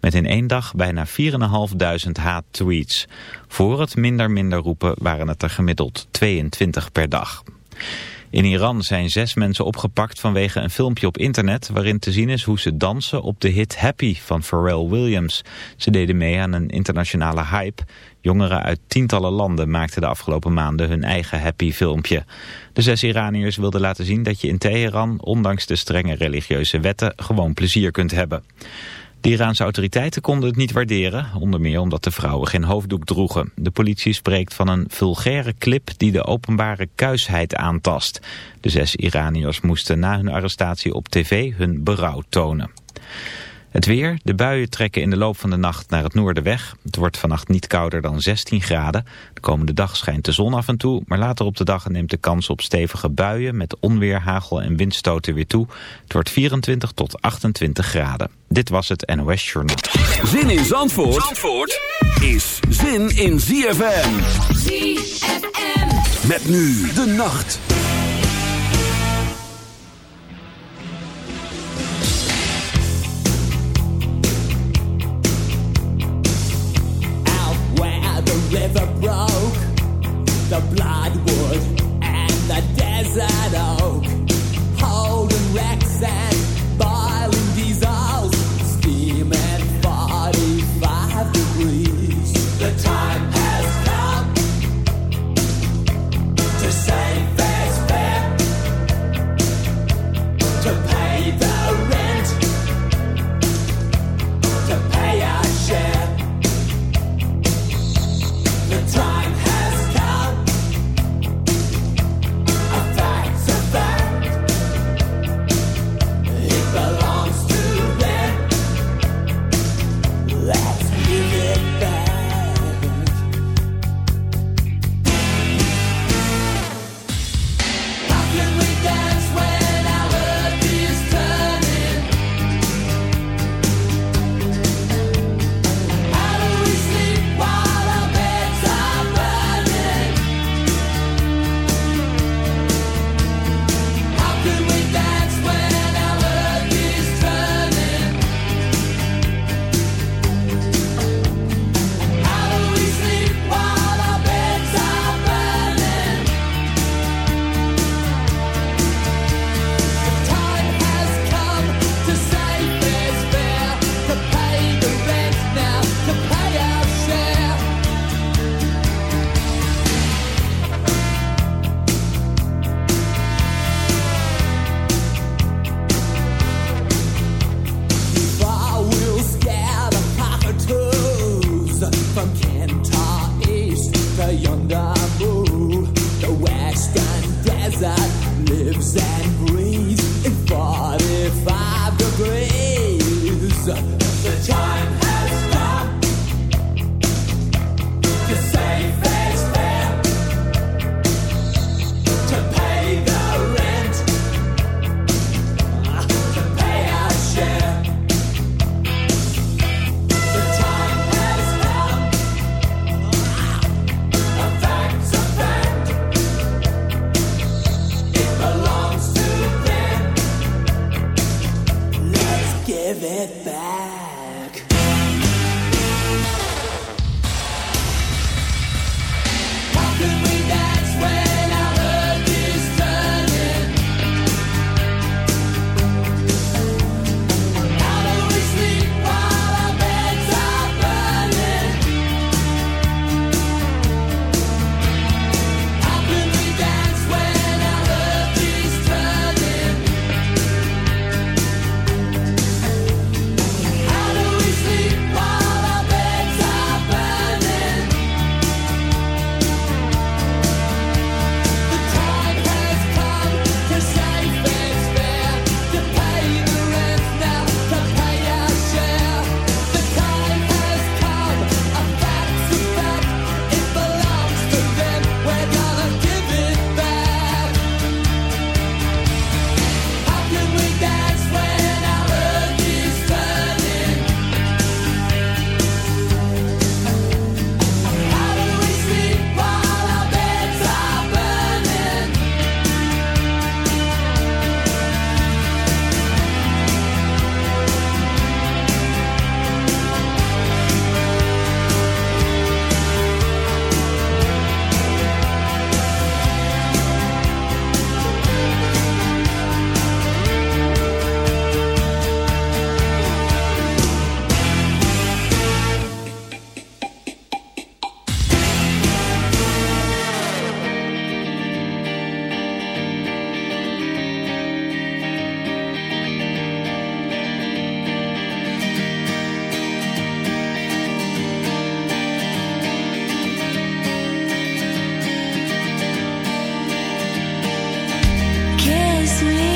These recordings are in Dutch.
met in één dag bijna 4.500 haattweets. Voor het minder minder roepen waren het er gemiddeld 22 per dag. In Iran zijn zes mensen opgepakt vanwege een filmpje op internet... waarin te zien is hoe ze dansen op de hit Happy van Pharrell Williams. Ze deden mee aan een internationale hype. Jongeren uit tientallen landen maakten de afgelopen maanden hun eigen Happy filmpje. De zes Iraniërs wilden laten zien dat je in Teheran... ondanks de strenge religieuze wetten gewoon plezier kunt hebben. De Iraanse autoriteiten konden het niet waarderen, onder meer omdat de vrouwen geen hoofddoek droegen. De politie spreekt van een vulgaire clip die de openbare kuisheid aantast. De zes Iraniërs moesten na hun arrestatie op tv hun berouw tonen. Het weer, de buien trekken in de loop van de nacht naar het noorden weg. Het wordt vannacht niet kouder dan 16 graden. De komende dag schijnt de zon af en toe, maar later op de dag neemt de kans op stevige buien met onweer, hagel en windstoten weer toe. Het wordt 24 tot 28 graden. Dit was het NOS Journal. Zin in Zandvoort, Zandvoort is zin in ZFM. ZFM. Met nu de nacht. River broke, the bloodwood and the desert sweet.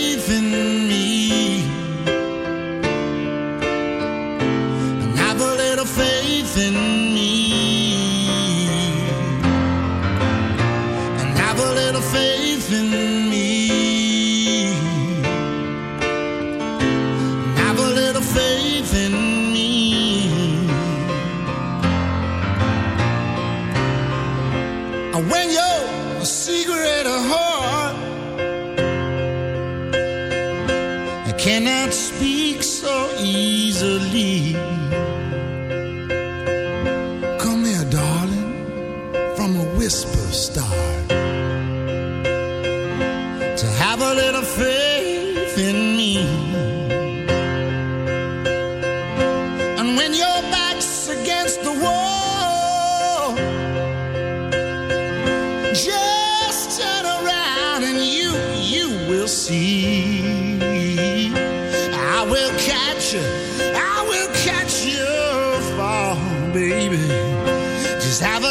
I will catch you, I will catch you fall, baby. Just have a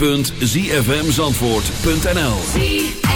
www.zfmzandvoort.nl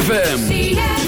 ZFM.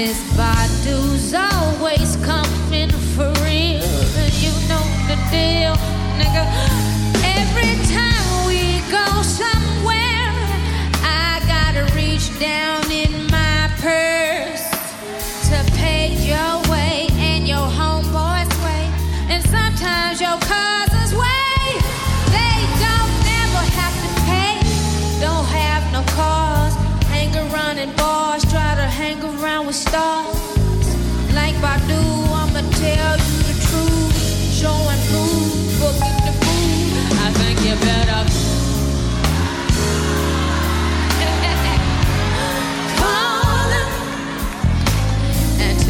These bad dudes always come.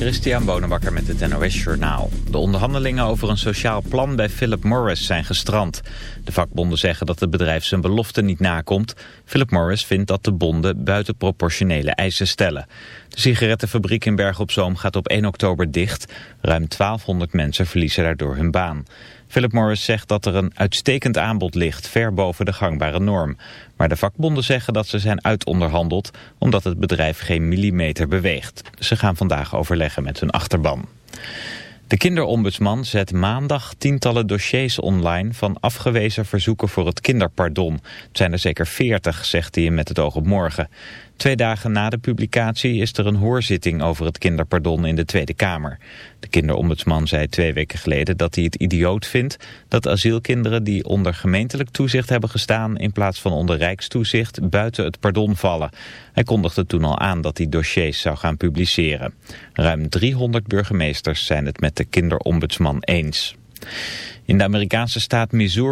Christian Bonenbakker met het NOS Journaal. De onderhandelingen over een sociaal plan bij Philip Morris zijn gestrand. De vakbonden zeggen dat het bedrijf zijn belofte niet nakomt. Philip Morris vindt dat de bonden buitenproportionele eisen stellen. De sigarettenfabriek in Berg op Zoom gaat op 1 oktober dicht. Ruim 1200 mensen verliezen daardoor hun baan. Philip Morris zegt dat er een uitstekend aanbod ligt, ver boven de gangbare norm. Maar de vakbonden zeggen dat ze zijn uitonderhandeld, omdat het bedrijf geen millimeter beweegt. Ze gaan vandaag overleggen met hun achterban. De kinderombudsman zet maandag tientallen dossiers online van afgewezen verzoeken voor het kinderpardon. Het zijn er zeker veertig, zegt hij met het oog op morgen. Twee dagen na de publicatie is er een hoorzitting over het kinderpardon in de Tweede Kamer. De kinderombudsman zei twee weken geleden dat hij het idioot vindt dat asielkinderen die onder gemeentelijk toezicht hebben gestaan in plaats van onder rijkstoezicht buiten het pardon vallen. Hij kondigde toen al aan dat hij dossiers zou gaan publiceren. Ruim 300 burgemeesters zijn het met de kinderombudsman eens. In de Amerikaanse staat Missouri